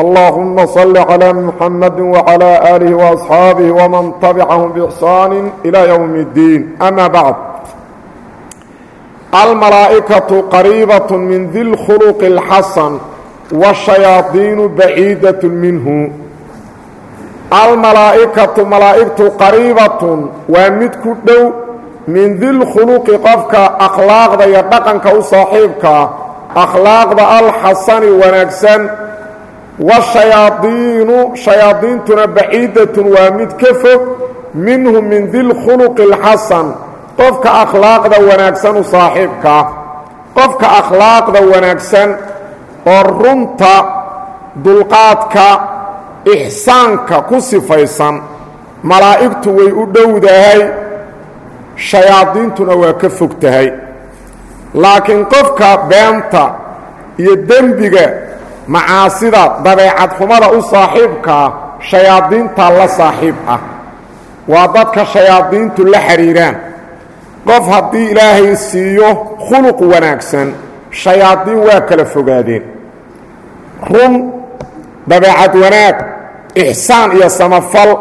اللهم صل على محمد وعلى آله وأصحابه ومن تبعهم بإحسان إلى يوم الدين أما بعد الملائكة قريبة من ذي الخلق الحسن والشياطين بعيدة منه الملائكة ملائكة قريبة ومدك دو من ذي الخلق قفك أخلاق washayaadiinu shayaadiintuna baciidatun waa mid ka fog minhu min dilkhuluqi اlxasan qofka akhlaaqda wanaagsan u saaxiibkaa qofka akhlaaqda wanaagsan oo runta dulqaadka ixsaanka ku sifaysan malaa'igtu way u dhowdahay shayaadiintuna waa ka fog tahay laakiin qofka beenta iyo dembiga macaasida dabeecad xumada u saaxiibkaa shayaadiinta la saaxiib ah. Waa dadka shayaadiintu la xidhiiraan qof haddii ilaahay siiyo khuluq wanaagsan shayaadiin waa kala fogaadeen. Run dabeecad wanaag ixsaan iyo samafal.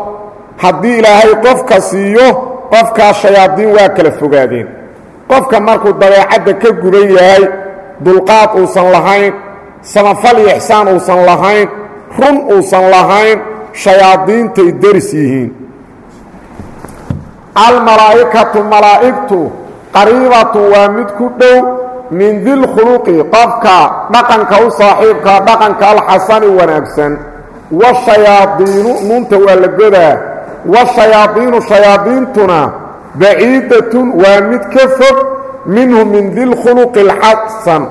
Haddii ilaahay qofka siiyo qofkaas shayaadiin waa kala fogaadeen. Qofka markuu dabeecadda ka gudan yahay dulqaad uusan lahayn samafal iyo ixsaan uusan lahayn run uusan lahayn shayaadiintay deris yihiin. Almalaa'ikatu malaa'igtu qariibatu waa mid ku dhow min dilkhuluqi qofka dhaqanka u saaxiibka dhaqanka alxasani wanaagsan. Washayaadiinu nuunta waa la godaa. Washayaadiinu shayaadiintuna baciidatun waa mid ka fog minhu min dilkhuluqi alxasan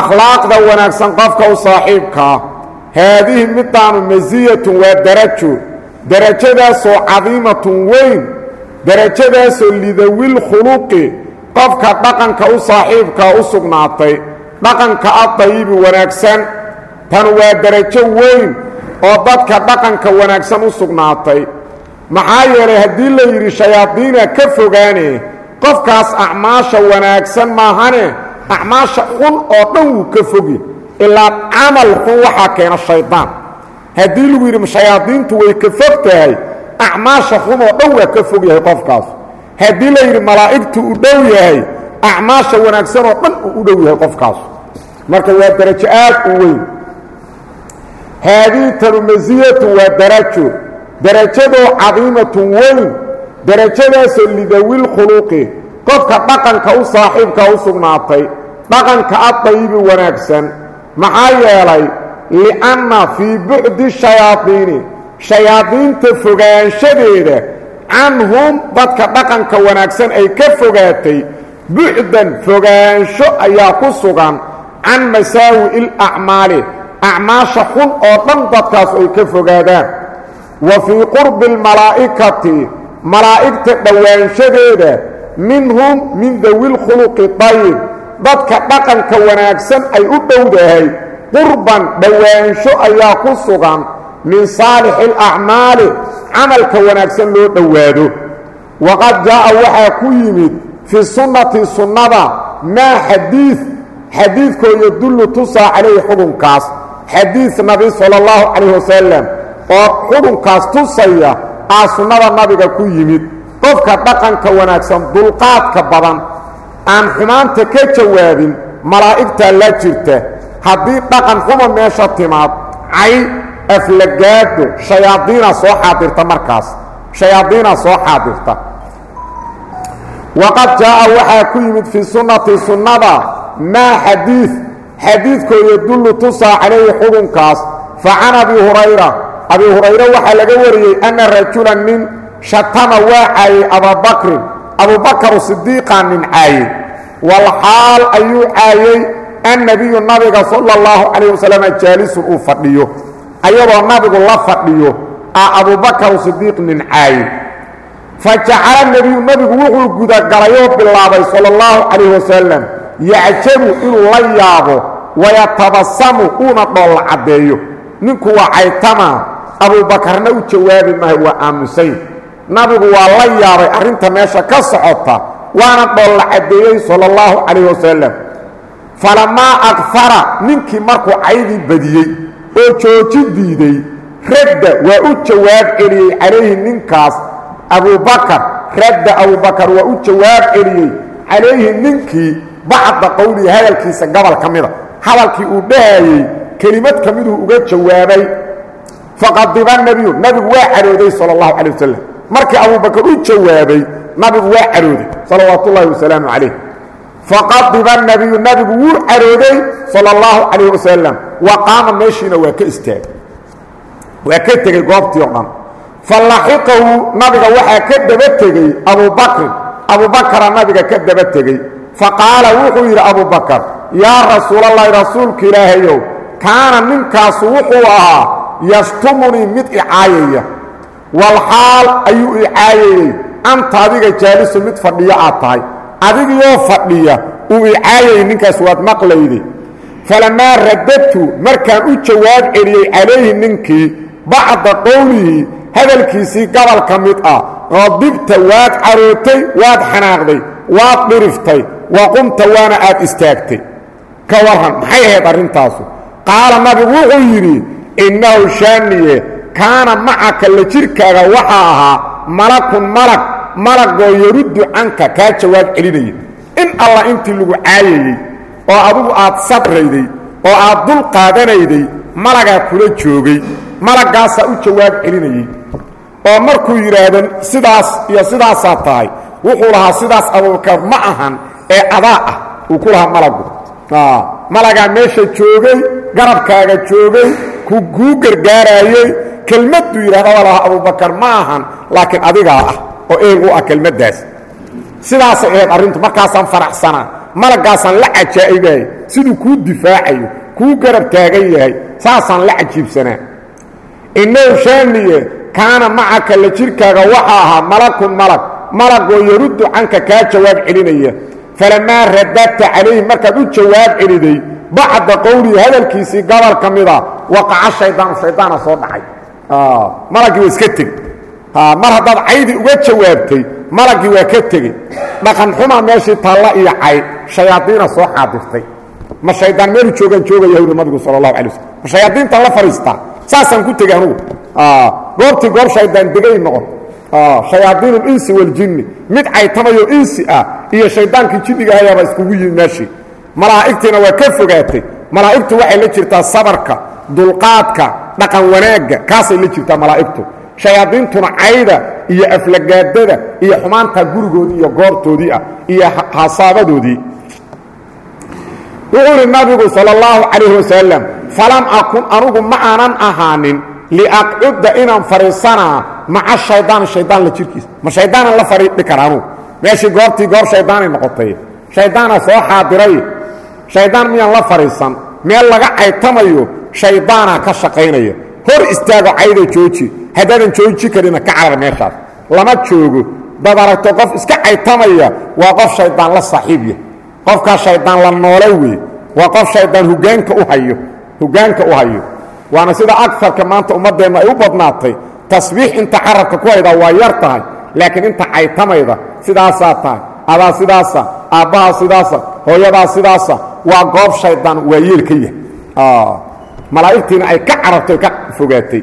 akhlaaqda wanaagsan qofka u saaxiibkaa haadihi midaanu masiyatun waa darajo. Derajadaasoo cadiimatun weyn. Derajadaasoo lidawil khuluqi. Qofka dhaqanka u saaxiibkaa u sugnaatay. Dhaqanka addayibi wanaagsan. Tan waa derajo weyn oo dadka dhaqanka wanaagsan u sugnaatay. Maxaa yeelay haddii la yidhi shayaadiina ka fogaane qofkaas acmaasha wanaagsan maahane acmaasha xun oo dhan wuu ka fogi ilaa camal xun waxaa keena shaydaan haddii lagu yidhi shayaadiintu way ka fog tahay acmaasha xun oo dhan waa ka fog yahay qofkaas. Haddii la yidhi malaa'igtu u dhow yahay acmaasha wanaagsan oo dhan uu u dhow yahay qofkaas. Marka waa darajo aad u weyn. Haadihi tanu masiyatu waa darajo. Derajadoo cadiimatun weyn. Derajadaasoo lidawil khuluqi. Qofka dhaqanka u saaxiibka u sugnaatay dhaqanka addayibi wanaagsan maxaa yeelay li'anna fii bucdi shayaadiini shayaadiinta fogaanshadeeda canhum dadka dhaqanka wanaagsan ay ka fogaatay bucdan fogaansho ayaa ku sugan can masaawi'i lacmaali acmaasha xun oo dhan dadkaas ay ka fogaadaan. Wa fii qurbi almalaa'ikati malaa'igta dhowaanshadeeda minhum min dawil khuluqi dayib dadka dhaqanka wanaagsan ay u dhowdahay qurban dhowaansho ayaa ku sugan. Min saalixi alacmaali camalka wanaagsan loo dhowaado. Waqad jaa'a waxaa ku yimid fii sunnati sunnada maa xadiid xadiidkoo yadullu tusaa calayhi xukunkaas xadiid nabi sala allahu calayh wasalam oo xukunkaas tusaya aa sunnada nabiga ku yimid. Qofka dhaqanka wanaagsan dulqaadka badan aan xumaanta ka jawaabin malaa'igtaa la jirta. Haddii dhaqan xuma meesha timaad cay aflagaado shayaadiinaa soo xaadirta markaas. Shayaadiinaa soo xaadirta. Waqad jaa'a waxaa ku yimid fii sunnati sunnada maa xadiid xadiidkoo yadullu tusaa calayhi xukunkaas. Fa can abi hurayra. Abi hurayre waxaa laga wariyey anna rajulan nin shatama waa ababakrin abubakar sidiiqaa nin caayey walxaal ayuu caayey annabiyu nabiga sala اllahu calayh wasalam jaalisun uu fadhiyo. Ayadoo nabigu la fadhiyo a abubakar sidiiq nin caayey fa jacala nebiyu nabigu wuxuu gudagalay oo bilaabay sala allahu calayh wasalam yacjabu inuu la yaabo wayatabasamu uuna dhoolla caddeeyo. Ninku waa caytama. Abuubakarna u jawaabi maayo waa aamusayn nabigu waa la yaabay arrinta meesha ka socota waana dhoolla caddeeyey sala allahu calayh wasalam falamaa akfara ninkii markuu caydii badiyey oo jooji diiday radda waa u jawaab celiyey calayhi ninkaas abubakar radda abubakar waa u jawaab celiyey calayhi ninkii bacda qowlihi hadalkiisa gobol ka mida. Hadalkii uu dhahayey kelimad ka miduu uga jawaabay faqadiba nebiyu nabigu waa cadhooday sala allahu calay wasalam markii abubakar u jawaabay nabigu waa cadhooday salawaat ullaahi wasalaamu calayh. Faqadiba nebiyu nabigu wuu cadhooday sala allahu calayh wa qaama meeshiina waa ka istaagay. Waa ka tegey goobtii o dhan. Fa laxiqahu nabiga waxaa ka daba tegey abubakrin abubakara nabiga ka daba tegey fa qaala wuxuu yidhi abubakar yaa rasuulallahi rasuulka ilaahayow kaana ninkaasu wuxuu ahaa yashtumunii mid icaayaya walxaal ayuu icaayayey anta adiga jaalisu mid fadhiyo aad tahay. Adigiyoo fadhiya uu icaayayey ninkaas waad maqlayday. Falamaa radadtu markaan u jawaab celiyey calayhi ninkii bacda qowlihi hadalkiisii gobol ka mid ah qadibta waad carootay waad xanaaqday waad dhiriftay wa qumta waana aad istaagtay. Ka warran maxay ahayd arrintaasu? Qaala nabigu wuxuu yidhi innahu shaaniye kaana macaka la jirkaaga waxaa ahaa malakun malag malagoo yaruddu canka kaa jawaab celinaya in alla intii lagu caayayey oo adigu aad sabrayday oo aad dul qaadanayday malagaa kula joogay malaggaasaa u jawaab celinayey oo markuu yidhaahdo sidaas iyo sidaasaa tahay wuxuu lahaa sidaas abubakar ma ahan ee adaa ah uu ku lahaa malagu. Malagaa meesha joogay garabkaaga joogay ku kuu gargaaraayey kelmadduu yidhahda waa lahaa abubakar ma ahan laakiin adigaa ah oo eel u ah kelmaddaas. Sidaasay ahayd arrintu markaasaan faraxsanaa malaggaasaan la cajaa'ibahay siduu kuu difaacayo kuu garab taagan yahay saasaan la cajiibsanaa. Innahu shaaniye kaana macaka la jirkaaga waxaa ahaa malakun malag malagoo yaruddu canka kaa jawaab celinaya. Falamaa radadta calayhi markaad u jawaab celiday bacda qowlihi hadalkiisii gobol ka mida waqaca shaydaanu shaydaana soo dhacay malaggii waa iska teg. Mar haddaad caydii uga jawaabtay malaggii waa ka tegey dhaqan xumaa meeshii taalla iyo cay shayaadiina soo xaadirtay. Ma shaydaan meelu joogaan joogaya huri nabigu sala allahu alay waslm ma shayaadiinta la fadhiistaa saasaan ku tegey anugu. Goobtii goob shaydaan degay noqon. Shayaadiin اlinsi waاljinni mid caytamayo insi ah iyo shaydaankii jinniga ayaaba iskugu yimi meeshii. Malaa'igtiina waa ka fogaatay. Malaa'igtu waxay la jirtaa sabarka dulqaadka dhaqan wanaagga kaasay la jirtaa malaa'igtu. Shayaadiintuna cayda iyo aflagaadada iyo xumaanta gurigoodii iyo goobtoodii ah iyo hasaabadoodii wuxuu ihi nabigu salى اllahu calayh wasalam falam akun anugu ma aanan ahaanin liaqcudda inaan fadhiisanaa maca shaydaan shaydaan la jirkiisa ma shaydaanan la fadhiidhi kara meeshii goobtii goob shaydaanay noqotay. Shaydaana soo xaadiray. Shaydaan miyaan la fadhiisan meel laga caytamayo shaydaanaa ka shaqaynaya hor istaago cayda jooji. Haddaadan jooji karina ka carar meeshaas. Lama joogo. Dad aragto qof iska caytamaya. Waa qof shaydaan la saaxiibya qofkaa shaydaan la noole wey waa qof shaydaan hogaanka u hayo. Hoggaanka u hayo. Waana sida agarka maanta ummaddeenna ay u badnaatay. Tasbiix inta carabka ku haydaa waa yar tahay. Laakiin inta caytamayda sidaasaa tahay. Adaa sidaasa aabbahaa sidaasa hooyadaa sidaasa waa goob shaydaan waa yeel ka yahay malaa'igtiina ay ka carabtay ka fogaatay.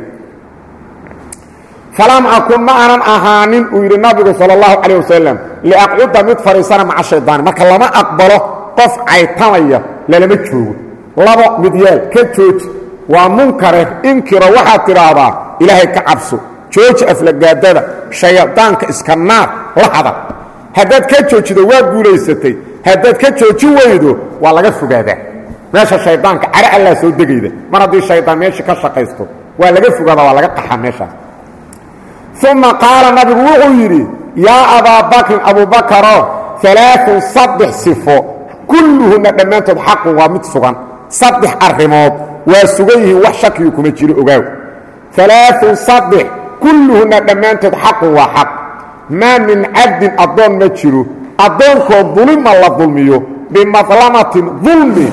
Falam akun ma aanan ahaanin uu yidhi nabigu sal اllahu calayh wasalam liaqcuda mid fadhiisana maca shaydaani marka lama aqbalo qof caytamaya lalama joogo. Labo midyaal ka jooji. Waa munkare inkiro waxaad tidhaahdaa ilaahay ka cabso. Jooji aflagaadada shaydaanka iska naar la hadal. Haddaad ka joojido waa guulaysatay. Haddaad ka jooji weydo waa laga fogaadaa meesha shaydaanka care allaa soo degayda. Mar haddii shaydaan meeshii ka shaqaysto waa laga fogaadaa waa laga qaxaa meeshaas uma qaala nabigu wuxuu yidhi yaa bakrin abubakaro alaaun saddex sifo. Kulluhunna dhammaantood xaqun waa mid sugan. Saddex arrimood waa sugan yihiin wax shakiyu kuma jiro ogaaw. Alaaun saddex kulluhunna dhammaantood xaqun waa xaq. Maa min cabdin addoon ma jiro. Addoonkoo dulima la dulmiyo. Bimadlamatin dulmi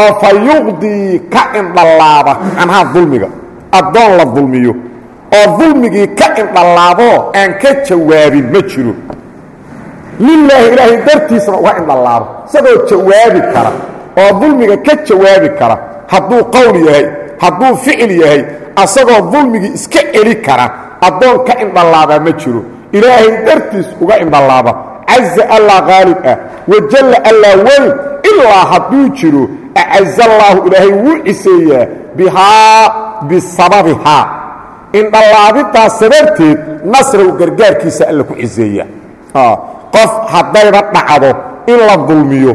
oo fa yuqdii ka indhallaaba canhaa dulmiga addoon la dulmiyo. Oo dulmigii ka indhallaaboo aan ka jawaabin ma jiro. Lilaahi ilaahay dartiisna uga indhallaabo isagoo jawaabi kara oo dulmiga ka jawaabi kara hadduu qowl yahay hadduu ficil yahay asagoo dulmigii iska celi kara addoon ka indhallaabaa ma jiro. Ilaahay dartiis uga indhallaaba caza allaa qaalib ah wajalla allaa weyn ilaa hadduu jiro acazallaahu ilaahay wuu ciseeyaa bihaa bisababihaa indhallaabiddaa sababteed nasrahu gargaarkiisa alla ku ciseeya qof haddayba dhacdo in la dulmiyo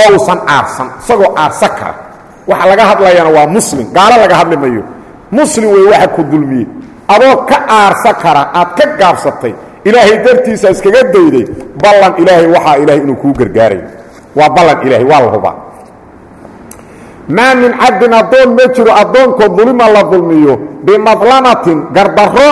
oo uusan aarsan isagoo aarsan kara waxa laga hadlayana waa muslim gaalo laga hadli mayo muslim wey waxa ku dulmiyey adoo ka aarsan kara aad ka gaabsatay ilaahay dartiisa iskaga dayday. Ballan ilaahay waxaa ilaahay inuu kuu gargaarayo waa ballan ilaahay waa la hubaa. Maa min cabdin addoon ma jiro addoonkoo dulima la dulmiyo bimadlamatin gardarro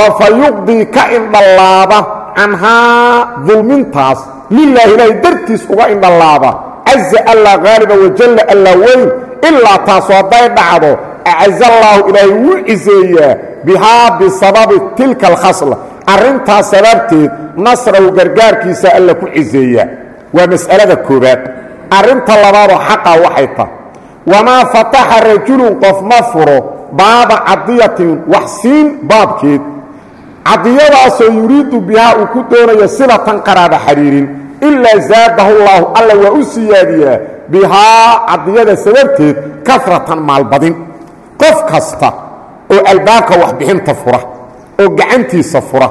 oo fa yuqdii ka indhallaaba canhaa dulmintaas. Lilaahi ilaahay dartiis uga indhallaaba caza allaa qaaliba wajalla allaa weyn. Ilaa taasu hadday dhacdo acazallaahu ilaahay wuu ciseeyaa bihaa bisababi tilka alkhasla arrintaas sababteed nasrahu gargaarkiisa alla ku ciseeyaa waa mas'alada koobaad arrinta labaadoo xaqa waxay tahay wamaa fataxa rajulun qof ma furo baaba cadiyatin wax siin baabkeed. Cadiyadaasoo yuriidu bihaa uu ku doonayo silatan qaraaba xidhiirin ilaa zaadahu llaahu alla waa u siyaadiyaa bihaa cadiyada sababteed karatan maalbadin. Qof kasta oo albaabka waxbixinta fura oo gacantiisa fura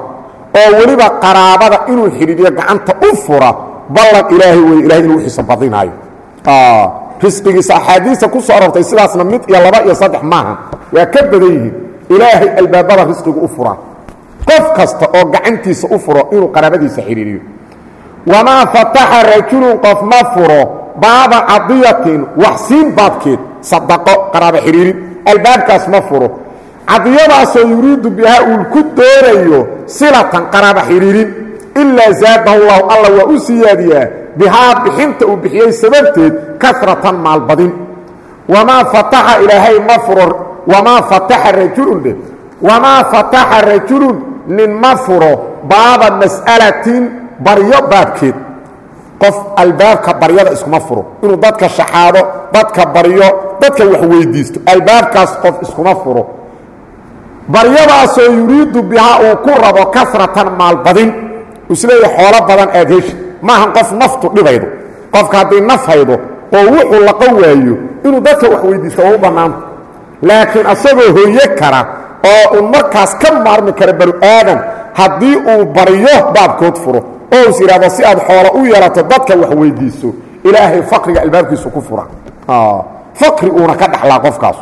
oo weliba qaraabada inuu xidhiidhiyo gacanta u fura ballan ilaahay wey ilahay inuu wixiisa badinaayo. Risqigiisa axaadiista ku soo arortay sidaasna mid iyo laba iyo saddex maaha waa ka badan yihiin. Ilaahay albaabada risqigu u furaa qof kasta oo gacantiisa u furo inuu qaraabadiisa xidhiiriyo wamaa fataxa rajulun qof ma furo baaba cadiyatin wax siin baabkeed sadaqo qaraabo xidhiirin albaabkaas ma furo cadiyadaasoo yuriidu bihaa uu ku doonayo silatan qaraabo xidhiirin ilaa zaadahu llahu alla waa u siyaadiyaa bihaa bixinta uu bixiyey sababteed karatan maalbadin. Wamaa fataxa ilaahay ma wamaa fataxa rajulun wamaa fataxa rajulun nin ma furo baaba mas'alatin baryo baabkeed. Qof albaabka baryada iskuma furo inuu dadka shaxaado dadka baryo dadka wax weydiisto albaabkaas qof iskuma furo baryadaasoo yuriidu bihaa uu ku rabo karatan maalbadin. Isleeya xoolo badan aad heshi maahan qof naftu dhibaydo. Qofka haddii naf haydo oo wuxuu laqo waayo inuu dadka wax weydiisto waa u bannaanta laakiin asagoo hooye kara oo un markaas ka maarmi kara banu aadan haddii uu baryo baabkood furo oo is yidhahdo si aad xoolo u yeelato dadka wax weydiiso ilaahay faqriga albaabkiisu ku fura. Faqri uuna ka dhaxlaa qofkaas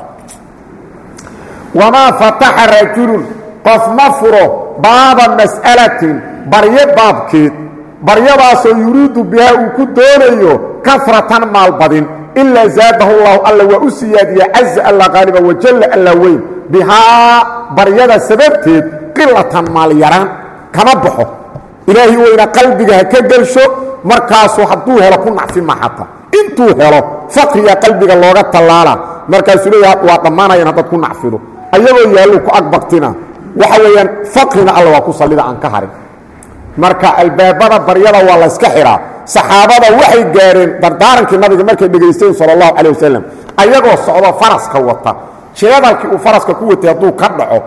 wamaa fataxa rajulun qof ma furo baaba mas'alatin baryo baabkeed baryadaasoo yuriidu bihaa uu ku doonayo karatan maalbadin ilaa zaadahu llahu alla waa u siyaadiya caza alla qaaliba wajalla alla weyn bihaa baryada sababteed qilatan maalyaraan kama baxo ilaahi weyna qalbiga ha ka gelsho markaasuu hadduu helo ku nacfi maxata intuu helo faqriga qalbiga looga tallaala markaasuu leeya waa dhammaanayaan haddaad ku nacfido ayagoo yaallu ku agbagtina waxa weeyaan fakrina alla waa ku sallida aan ka harin. Marka albaabada baryada waa la yska xidhaa saxaabada waxay gaareen dardaarankii nabiga markay dhagaysteen sala allahu calay wasalam ayagoo socdo faraska wata. Jeedalkii uu faraska ku watay hadduu ka dhaco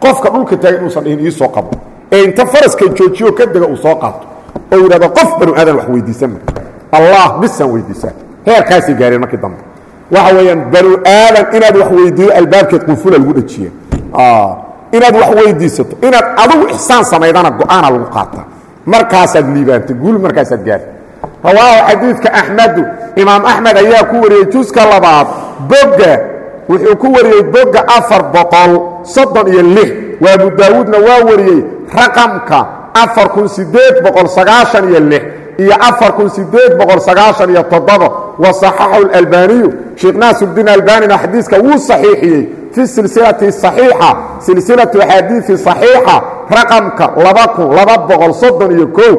qofka dhulka taagan inuusan dhihin iisoo qabo ee inta faraska joojiyo ka dega uu soo qaato. Oo yidhahdo qof banu aadan wax weydiisanma allah bisan weydiisaa. Heerkaasay gaareen markii dambe waxa weeyaan banu aadan inaad wax weydiiyo albaabkeed qunfula lagu dhajiya inaad wax weydiisato inaad adugu ixsaan samaydana go'aana lagu qaata. Markaasaad liibaantay guul markaasaad gaarta rawaahu xadiidka axmedu imaam axmed ayaa ku wariyey juska labaad bogga wuxuu ku wariyey bogga afar boqol soddon iyo lix. Waa abu daawuudna waa wariyey raqamka afar kun sideed boqol sagaashan iyo lix iyo afar kun sideed boqol sagaashan iyo toddoba wa saxaxu اlalbaaniyu sheekh naasirdiin albaanina xadiiska wuu saxiixiyey fi silsilati صaxiixa silsilatu axaadiiثi صaxiixa raqamka laba kun laba boqol soddon iyo kow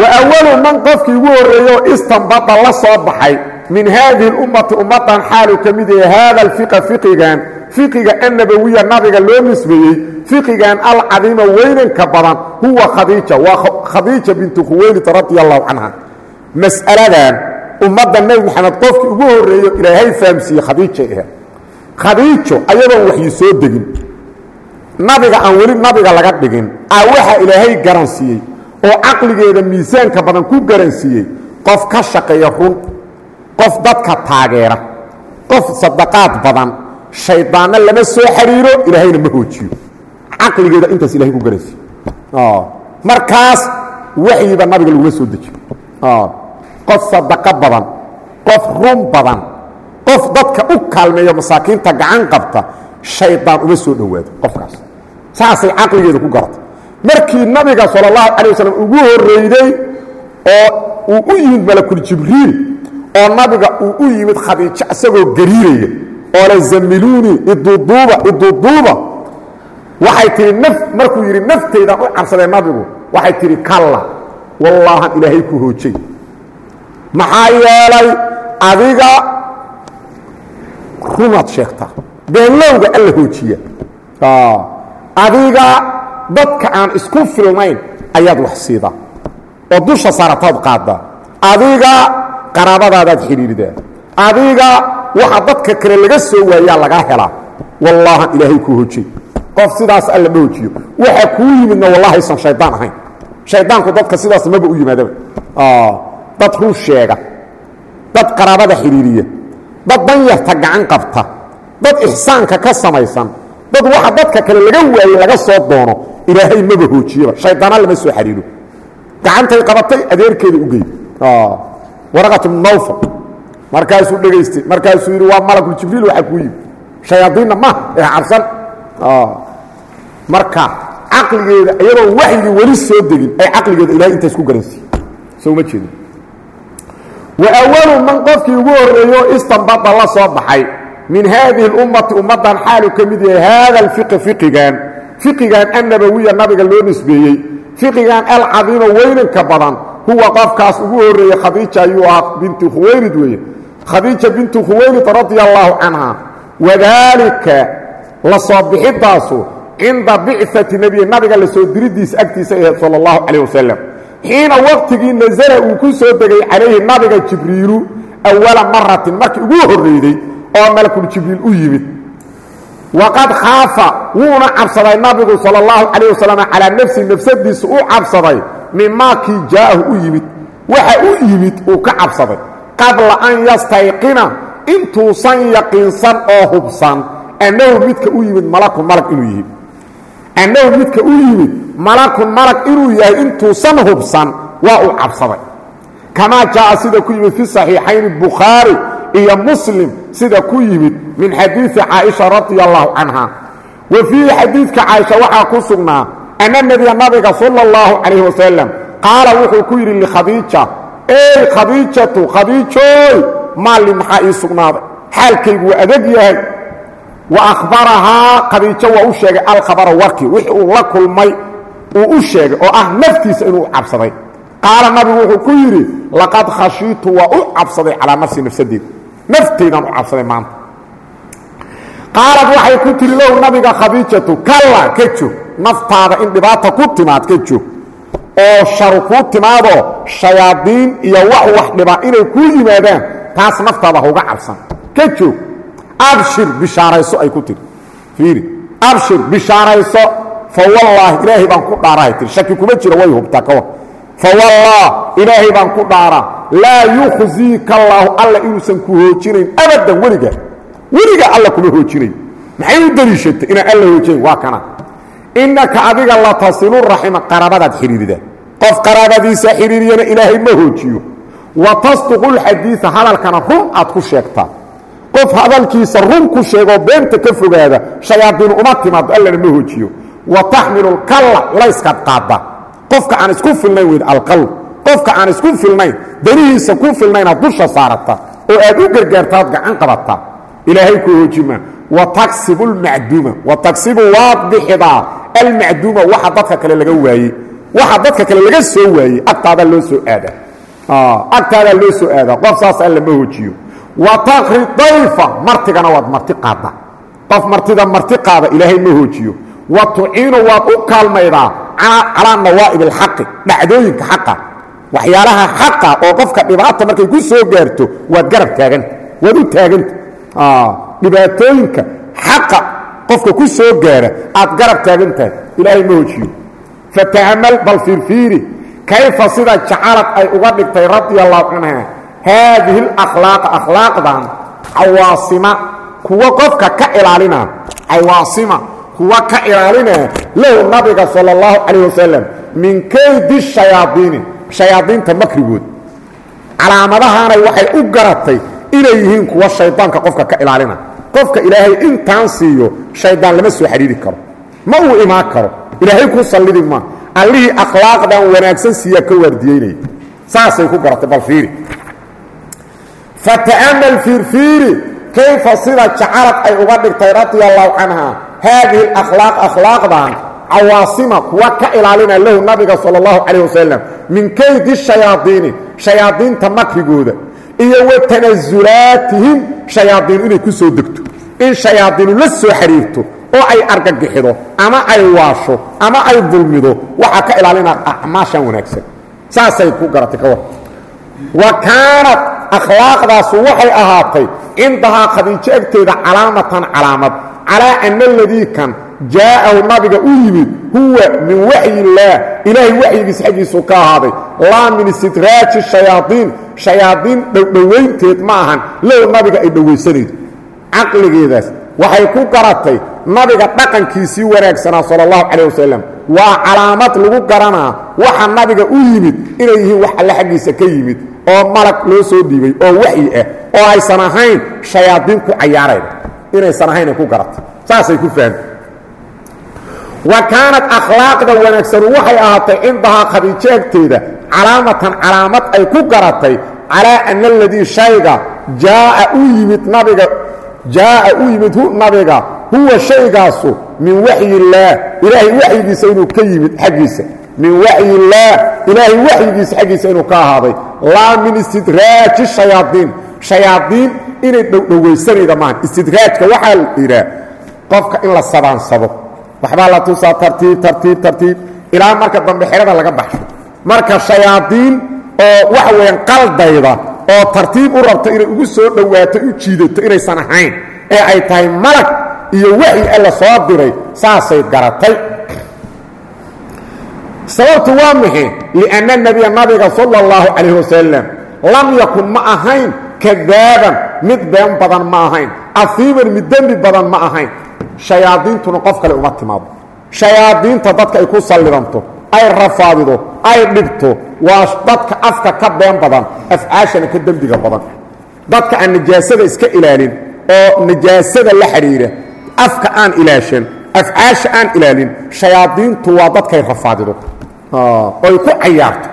wa awalu man qofkii ugu horreeyo istanbada la soo baxay min haadihi اlummati ummadan xaaluu ka mid yahay haada alfiqa fiqigan fiqiga annabawiya nabiga loo nisbeeyey fiqigan alcadiima weynanka badan huwa khadiija waa khadiija bintu khuwaylid radia allahu canha mas'aladan ummadda nebi moxamed qofkii ugu horreeyo ilaahay fahamsiiyey khadiijay ahayd. Khadiijo ayadoon waxyi soo degin. Nabiga aan weli nabiga laga dhigin aa waxaa ilaahay garansiiyey oo caqligeeda miisaanka badan ku garansiiyey qof ka shaqeeya run qof dadka taageera qof sadaqaad badan shaydaanna lama soo xariiro ilaahayna ma hoojiyo. Caqligeeda intaas ilahay ku garansiiye markaas waxyiba nabiga laguma soo dejiyo. Qof sadaqo badan qof run badan qof dadka u kaalmeeyo masaakiinta gacan qabta shaydaan uma soo dhowaado qofkaas. Saasay caqligeeda ku garata markii nabiga sal اlahu calay waslm ugu horreyday oo uu u yimid malakul jibriil oo nabiga uu u yimid khadiijo isagoo gariiraya oo le zamiluunii iduduuba iduduuba waxay tihi naf markuu yidhi naftaydaan u cabsadee nabigu. Waxay tihi kalla wallaahan ilaahay ku hoojay. Maxaa yeelay adiga runaad sheegtaa beenlowga alla hoojiya. Adiga dadka aan isku filnayn ayaad wax siidaa oo dusha saarataad qaaddaa. Adiga qaraabadaadaad xidhiiridaa adiga waxa dadka kale laga soo waayaa lagaa helaa wallaahan ilaahay kuu hojay qof sidaas alla ma hojiyo waxa kuu yimidna wallahaysan shaydaan ahayn. Shaydaanku dadka sidaas maba u yimaadaba. Dad run sheega. Dad qaraabada xidhiiriya dad danyarta gacan qabta. Dad ixsaanka ka samaysan. Dad waxa dadka kale laga waayey laga soo doono. Ilaahay maba hoojiyaba. Shaydaana lama soo xariiro gacantay qabatay adeerkeeda u gey waraqatu nawfa markaasuu dhegaystay markaasuu yidhi waa malakul jibriil waxaa kuu yimi shayaadiinna ma ee cabsan. Marka caqligeeda iyadoo waxyigii weli soo degin ay caqligeeda ilahay intaas ku garansiiye soo ma jeedin. Wa awalu man qofkii ugu horreeyo istanbada la soo baxay min haadihi اlummati ummaddan xaalu ka mid yahay haada alfiqi fiqigan fiqigan annabawiya nabiga loo nisbeeyey. Fiqigan alcadiima weynanka badan huwa qofkaas ugu horreeyey khadiija ayuu ahaa bintu khuwaylid weeye khadiija bintu khuwaylid radia allahu canha wadaalika la soo bixidaasu cinda bicati nebiy nabiga la soo diridiisa agtiisa ahayd sal اllahu calayh wasalam xiina waqtigii nasala uu ku soo degay calayhi nabiga jibriilu awala maratin markii ugu horreyday oo malakul jibriil u yimid. Waqad khaafa wuuna cabsaday nabigu sal اllahu calayh wasalam calaa nafsi nafsadiisa u cabsaday jaa'ahu u yimid. Waxa u yimid uu ka cabsaday qabla an yastayqina intuusan yaqiinsan oo hubsan. Annahu midka u yimid malakun malag inuu yihi annahu midka u yimid malakun malag inuu yahay intuusan hubsan waa uu cabsaday. Kamaa jaa'a sida ku yimid fi saxiixayni bukhaari iyo muslim sida ku yimid min xadiidi caaisha radia allahu canha. Wa fiihi xadiidka caaisha waxaa ku sugnaa ana nebiya nabiga sala اllahu calayh wasalam qaala wuxuu ku yidhi likhadiija ey khadiijatu khadiijooy maalli maxaa ii sugnaaday? Xaalkaygu waa adag yahay. Wa akhbarahaa khadiijo waa u sheegay alkhabara warkii wixii uu la kulmay uu u sheegay oo ah naftiisa inuu cabsaday. Qaala nabigu wuxuu ku yidhi laqad khashiitu waa u cabsaday calaa nafsi nafsadeed naftaydaan u cabsaday maanta. Qaalad waxay ku tihi lahu nabiga khadiijatu kalla ka joog. Naftaada in dhibaata ku timaad ka joog oo sharu kuu timaadoo shayaadiin iyo wax wax dhibaa inay kuu yimaadaan taas naftaada hauga cabsan. Ka joog abshir bishaarayso ay ku tihi fiiri abshir bishaarayso fa wallaahi ilaahay baan ku dhaarahay tii shaki kuma jiro way hubtaa ka war fa wallah ilaahay baan ku dhaaraa laa yukhziika allaahu alla inuusan ku hoojinayn abadan weliga. Weliga alla kuma hoojinayo maxay u daliishatay inaan alla hoojinayn? Waa kana. Innaka adiga la tasilu raxima qaraabadaad xidhiiridaa qof qaraabadiisa xidhiiriyana ilaahay ma hoojiyo. Wa tasduqu lxadiida hadalkana run aad ku sheegtaa qof hadalkiisa run ku sheegoo beenta ka fogaada shayaadiinu uma timaado allana ma hoojiyo. Wa taxmilu lkalla layskaad qaadda qofka aan isku filnayn weyn alqalb qofka aan isku filnayn danihiisa ku filnaynaad dusha saarata oo aad u gargaartaad gacan qabataa ilaahay ku hoojima wa taksibu lmacduuma wa tagsibu waad bixidaa waxa dadka kale laga soo waayey agtaadaa loo soo aadaa. Agtaadaa loo soo aadaa. Qof saas alla ma hoojiyo wa takri dayfa martigana waad marti qaaddaa. Qof martida marti qaada ilaahay ma hoojiyo wa tuciinu waad u kaalmaydaa calaa nawaa'ib alxaqi dhacdooyinka xaqa. Waxyaalaha xaqa oo qofka dhibaata markay ku soo gaarto waad garab taaganta waad u taaganta dhibaatooyinka xaqa qofka ku soo gaara aad garab taagan tahay. Ilaahay ma hoojiyo fata'amal bal fiirfiiri kayfa sida jacalad ay uga dhigtay radia allahu canha haadihi alakhlaaqa akhlaaqdan cawaasima kuwa qofka ka ilaalina cawaasima kuwa ka ilaalinaa lahu nabiga sala allahu calayh wasalam min kaydi shayaadiini shayaadiinta makrigood calaamadahaanay waxay u garatay inay yihiin kuwa shaydaanka qofka ka ilaalina qofka ilaahay intaan siiyo shaydaan lama soo xidhiiri karo ma uu imaan karo ilaahay ku sallidi ma. Allihii akhlaaqdan wanaagsan siiyaa ka waardiyeynaya saasay ku garatay bal fiiri. Fata'amal fiirfiiri kayfa sida jacalad ay uga dhigtay radia allahu canha haadihi alakhlaaq akhlaaqdan cawaasima kuwa ka ilaalina lahu nabiga sala allahu calayh wasalam min kaydi shayaadiini shayaadiinta makrigooda iyo wa tanasulaatihim shayaadiinu inay ku soo degto. In shayaadiinu la soo xidhiirto oo ay argagixido ama ay waasho ama ay dulmido waxaa ka ilaalina acmaashan wanaagsan. Saasay ku garatay ka war. Wa kaanad akhlaaqdaasu waxay ahaatay cindahaa khadiijo agteeda calaamatan calaamad calaa ana aladii kan jaa'ahu nabiga u yimid huwa min waxyi illaah ilaahay waxyigiis xaggiisu ka ahaaday laa min istidraaji shayaadiin shayaadiin dhowdhowaynteed ma ahan low nabiga ay dhowaysanaydo caqligeedaas waxay ku garatay nabiga dhaqankiisii wanaagsanaa sala allahu calayh wasalam waa calaamad lagu garanaa waxa nabiga u yimid inay yihiin wax alle xaggiisa ka yimid oo malag loo soo dhiibay oo waxyi ah oo aysan ahayn shayaadiin ku cayaarayda inaysan ahayn ay ku garatay saasay ku fahamtay wa kaanad akhlaaqda wanaagsanu waxay ahaatay cindahaa khadiijo agteeda calaamatan calaamad ay ku garatay calaa ana aladii shayga jaaa u yimid nabiga jaaa u yimid hu nabiga huwa shaygaasu min waxyi illaah. Ilaahay waxyigiisa inuu ka yimid xaggiisa. Min waxyi illaah. Ilaahay waxyigiisa xaggiisa inuu ka ahaaday. Laa min istidraaji shayaadiin. Shayaadiin inay dhowdhowaysanayda maaha istidraajka waxaa la yidhaah qofka in la sabaansado waxbaa la tusaa tartiib tartiib tartiib. Ilaa marka dambe xerada laga baxo. Marka shayaadiin oo waxa weeyaan qaldayda oo tartiib u rabto inay ugu soo dhowaato u jiidato inaysan ahayn ee ay tahay malag iyo waxyi alla soo diray saasay garatay. Sababtu waa maxay lianna nebiya nabiga sala اllahu calayh wasalam lam yakun ma ahayn kadaaban mid been badan ma ahayn afiiman mid dembi badan ma ahayn. Shayaadiintuna qof kale uma timaado. Shayaadiinta dadka ay ku sallidanto ay rafaadido ay dhibto waa dadka afka ka been badan afcaashana ka dembiga badan. Dadka aan nijaasada iska ilaalin oo nijaasada la xidhiira afka aan ilaashan afcaasha aan ilaalin shayaadiintu waa dadkay rafaadido oy ku cayaarto.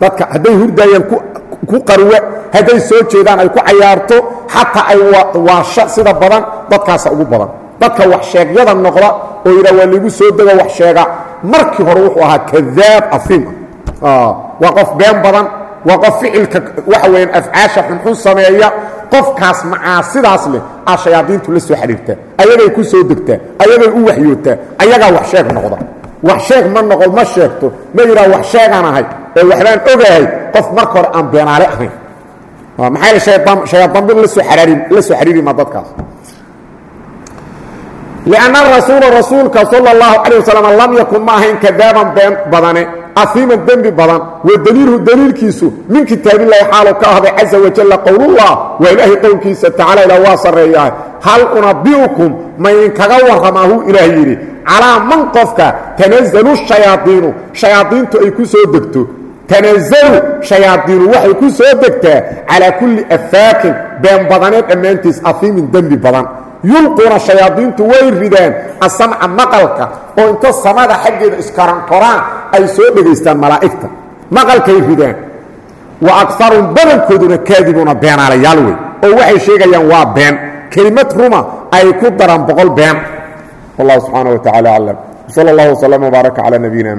Dadka hadday hurdaayaan ku qarwa hadday soo jeedaan ay ku cayaarto xataa ay waasho sida badan dadkaasa ugu badan. Dadka wax sheegyada noqda oo yidhaa waa liigu soo dego wax sheega. Markii hore wuxuu ahaa kadaab afiim. Ah waa qof been badan waa qof ficilka waxa weyaan afcaasha xunxun sameeya qofkaas macaasidaas leh aa shayaadiintu la soo xidhiirtaa ayagay ku soo degtaa ayagay u waxyootaa ayagaa wax sheeg noqda wax sheeg ma noqo ma sheegto ma yidhaha wax sheegaan ahay ee waxbaan ogahay qof marka hore aan beenaale ahayn maxaa yeel shayaadambir la soo la soo xidhiiri ma dadkaas لأن الرasuuل rasuulka salى الlaه عليه وsلم lam yakun ma ahayn kadaaban been badane aiiman dembi badan wadliilhu dliilkiisu min kitaabilahi xaalu ka ahday caza wajalla qowlullah waa ilaahay qowlkiisa tacala ila waa sarreeyaa hal unabiukum ma idinkaga warramaa huu ilaah yidhi calaa man qofka tanazalu shayaaiinu shayaaiintu ay ku soo degto. Tanazalu shayaaiinu waxay ku soo degtaa calaa kulli afaakin been badaneed dhammaantiis afiimin dembi badan yulquuna shayaadiintu way ridaan asamca maqalka oo inta samada xaggeeda iskarankoraan ay soo dhegaystaan malaa'igta. Maqalkay ridaan wa akarum badankooduna kaadibuuna beenaalayaal wey oo waxay sheegayaan waa been. Kelimad ruma ay ku daraan boqol been. Wallahu subxaana wa tacala aclam sal اllah wslm wbaaraka calى nabiyina